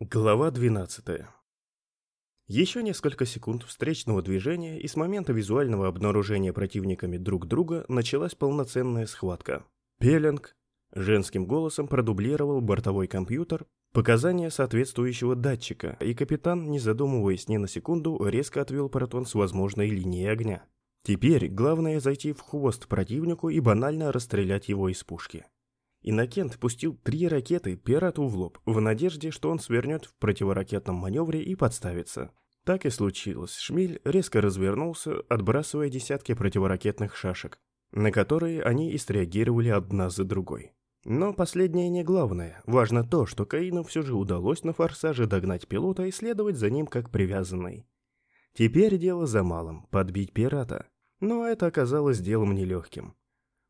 Глава 12. Еще несколько секунд встречного движения и с момента визуального обнаружения противниками друг друга началась полноценная схватка. Пеленг женским голосом продублировал бортовой компьютер показания соответствующего датчика, и капитан, не задумываясь ни на секунду, резко отвел протон с возможной линией огня. Теперь главное зайти в хвост противнику и банально расстрелять его из пушки. Иннокент пустил три ракеты пирату в лоб, в надежде, что он свернет в противоракетном маневре и подставится. Так и случилось. Шмель резко развернулся, отбрасывая десятки противоракетных шашек, на которые они и среагировали одна за другой. Но последнее не главное. Важно то, что Каину все же удалось на форсаже догнать пилота и следовать за ним как привязанный. Теперь дело за малым – подбить пирата. Но это оказалось делом нелегким.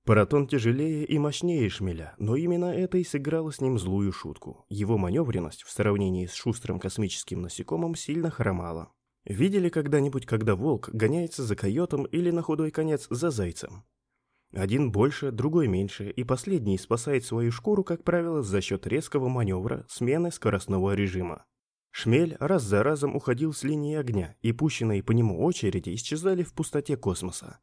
Паратон тяжелее и мощнее шмеля, но именно это и сыграло с ним злую шутку. Его маневренность в сравнении с шустрым космическим насекомым сильно хромала. Видели когда-нибудь, когда волк гоняется за койотом или на худой конец за зайцем? Один больше, другой меньше, и последний спасает свою шкуру, как правило, за счет резкого маневра, смены скоростного режима. Шмель раз за разом уходил с линии огня, и пущенные по нему очереди исчезали в пустоте космоса.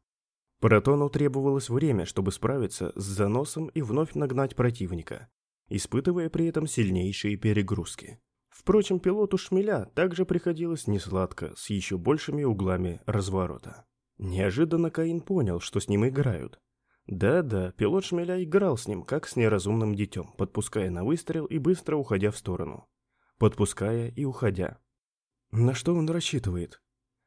Протону требовалось время, чтобы справиться с заносом и вновь нагнать противника, испытывая при этом сильнейшие перегрузки. Впрочем, пилоту шмеля также приходилось несладко, с еще большими углами разворота. Неожиданно Каин понял, что с ним играют. Да-да, пилот шмеля играл с ним, как с неразумным детем, подпуская на выстрел и быстро уходя в сторону. Подпуская и уходя. На что он рассчитывает?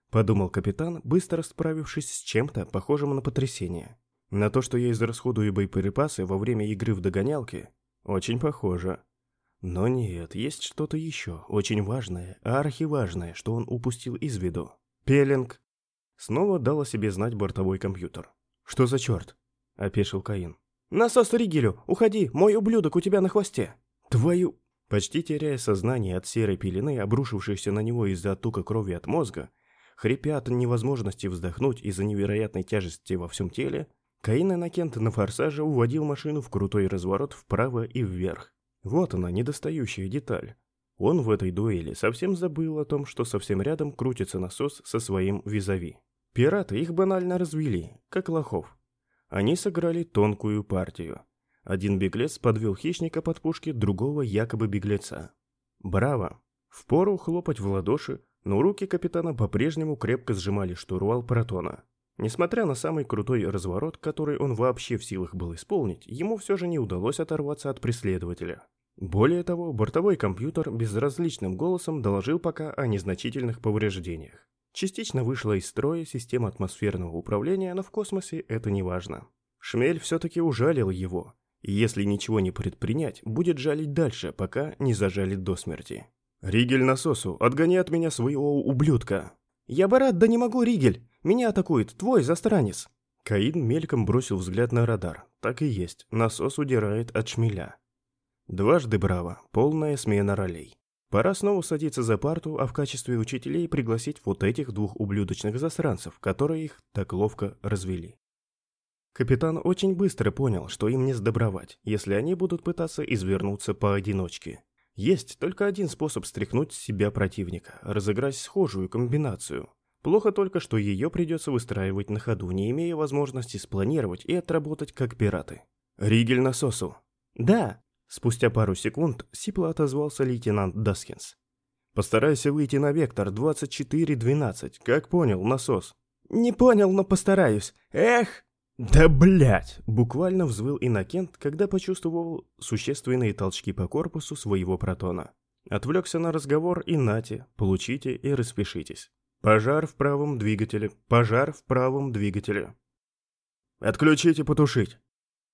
Подумал капитан, быстро справившись с чем-то похожим на потрясение. На то, что я израсходую боеприпасы во время игры в догонялки, очень похоже. Но нет, есть что-то еще, очень важное, архиважное, что он упустил из виду. Пелинг. Снова дал о себе знать бортовой компьютер. «Что за черт?» – опешил Каин. «Насос Ригелю! Уходи! Мой ублюдок у тебя на хвосте!» «Твою...» Почти теряя сознание от серой пелены, обрушившейся на него из-за оттока крови от мозга, Хрипя от невозможности вздохнуть из-за невероятной тяжести во всем теле, Каин Иннокент на форсаже уводил машину в крутой разворот вправо и вверх. Вот она, недостающая деталь. Он в этой дуэли совсем забыл о том, что совсем рядом крутится насос со своим визави. Пираты их банально развели, как лохов. Они сыграли тонкую партию. Один беглец подвел хищника под пушки другого якобы беглеца. Браво! Впору хлопать в ладоши, но руки капитана по-прежнему крепко сжимали штурвал протона. Несмотря на самый крутой разворот, который он вообще в силах был исполнить, ему все же не удалось оторваться от преследователя. Более того, бортовой компьютер безразличным голосом доложил пока о незначительных повреждениях. Частично вышла из строя система атмосферного управления, но в космосе это не важно. Шмель все-таки ужалил его, и если ничего не предпринять, будет жалить дальше, пока не зажалит до смерти. «Ригель насосу, отгони от меня своего ублюдка!» «Я бы рад, да не могу, Ригель! Меня атакует твой застранец!» Каин мельком бросил взгляд на радар. Так и есть, насос удирает от шмеля. Дважды браво, полная смена ролей. Пора снова садиться за парту, а в качестве учителей пригласить вот этих двух ублюдочных засранцев, которые их так ловко развели. Капитан очень быстро понял, что им не сдобровать, если они будут пытаться извернуться поодиночке. Есть только один способ стряхнуть с себя противника – разыграть схожую комбинацию. Плохо только, что ее придется выстраивать на ходу, не имея возможности спланировать и отработать как пираты. «Ригель насосу!» «Да!» Спустя пару секунд сипло отозвался лейтенант Даскинс. «Постарайся выйти на вектор 2412, как понял, насос?» «Не понял, но постараюсь. Эх!» «Да блять!» – буквально взвыл Иннокент, когда почувствовал существенные толчки по корпусу своего протона. Отвлекся на разговор и нате, получите и распишитесь. Пожар в правом двигателе, пожар в правом двигателе. Отключить и потушить.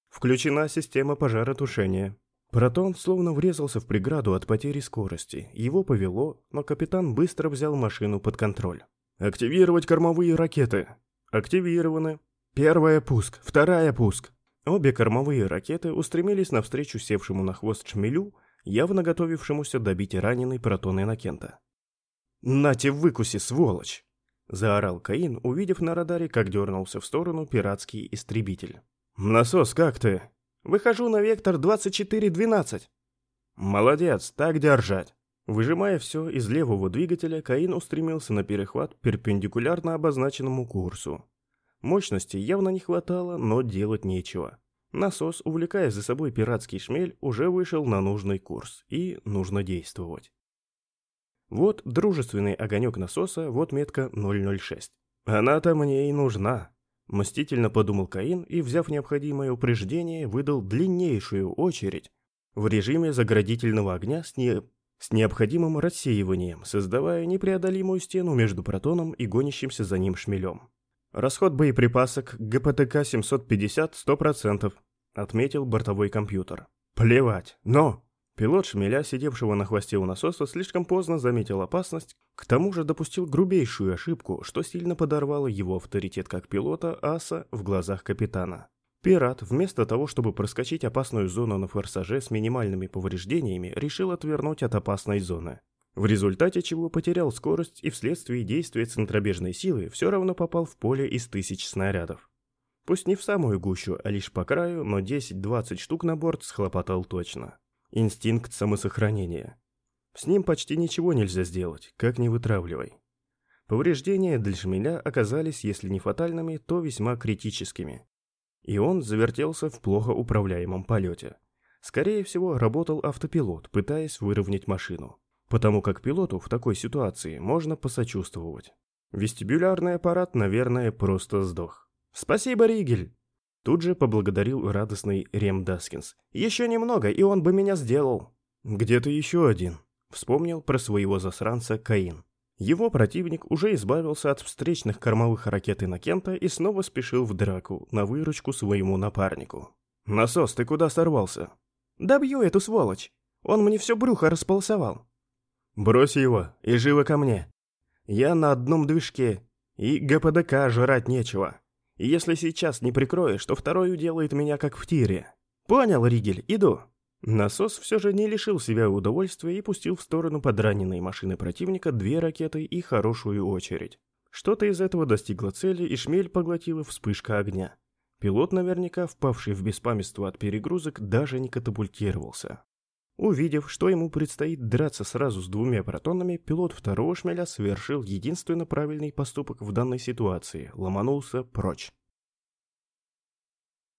Включена система пожаротушения. Протон словно врезался в преграду от потери скорости. Его повело, но капитан быстро взял машину под контроль. «Активировать кормовые ракеты!» «Активированы!» Первая пуск, вторая пуск. Обе кормовые ракеты устремились навстречу севшему на хвост шмелю, явно готовившемуся добить раненый протон Иннокента. «Нате выкуси, сволочь!» — заорал Каин, увидев на радаре, как дернулся в сторону пиратский истребитель. «Насос, как ты?» «Выхожу на вектор 2412». «Молодец, так держать». Выжимая все из левого двигателя, Каин устремился на перехват перпендикулярно обозначенному курсу. Мощности явно не хватало, но делать нечего. Насос, увлекая за собой пиратский шмель, уже вышел на нужный курс, и нужно действовать. Вот дружественный огонек насоса, вот метка 006. Она-то мне и нужна. Мстительно подумал Каин и, взяв необходимое упреждение, выдал длиннейшую очередь в режиме заградительного огня с, не... с необходимым рассеиванием, создавая непреодолимую стену между протоном и гонящимся за ним шмелем. Расход боеприпасок ГПТК-750 100%, отметил бортовой компьютер. Плевать, но... Пилот шмеля, сидевшего на хвосте у насоса, слишком поздно заметил опасность, к тому же допустил грубейшую ошибку, что сильно подорвало его авторитет как пилота аса в глазах капитана. Пират, вместо того, чтобы проскочить опасную зону на форсаже с минимальными повреждениями, решил отвернуть от опасной зоны. В результате чего потерял скорость и вследствие действия центробежной силы все равно попал в поле из тысяч снарядов. Пусть не в самую гущу, а лишь по краю, но 10-20 штук на борт схлопотал точно. Инстинкт самосохранения. С ним почти ничего нельзя сделать, как ни вытравливай. Повреждения для шмеля оказались, если не фатальными, то весьма критическими. И он завертелся в плохо управляемом полете. Скорее всего, работал автопилот, пытаясь выровнять машину. Потому как пилоту в такой ситуации можно посочувствовать. Вестибулярный аппарат, наверное, просто сдох. «Спасибо, Ригель!» Тут же поблагодарил радостный Рем Даскинс. «Еще немного, и он бы меня сделал». «Где-то еще один», — вспомнил про своего засранца Каин. Его противник уже избавился от встречных кормовых ракет Иннокента и снова спешил в драку на выручку своему напарнику. «Насос, ты куда сорвался?» «Добью эту сволочь! Он мне все брюхо располосовал!» «Брось его и живо ко мне! Я на одном движке, и ГПДК жрать нечего!» Если сейчас не прикроешь, то второй уделает меня как в тире. Понял, Ригель, иду. Насос все же не лишил себя удовольствия и пустил в сторону подраненной машины противника две ракеты и хорошую очередь. Что-то из этого достигло цели, и шмель поглотила вспышка огня. Пилот, наверняка впавший в беспамятство от перегрузок, даже не катапультировался. Увидев, что ему предстоит драться сразу с двумя протонами, пилот второго шмеля совершил единственно правильный поступок в данной ситуации – ломанулся прочь.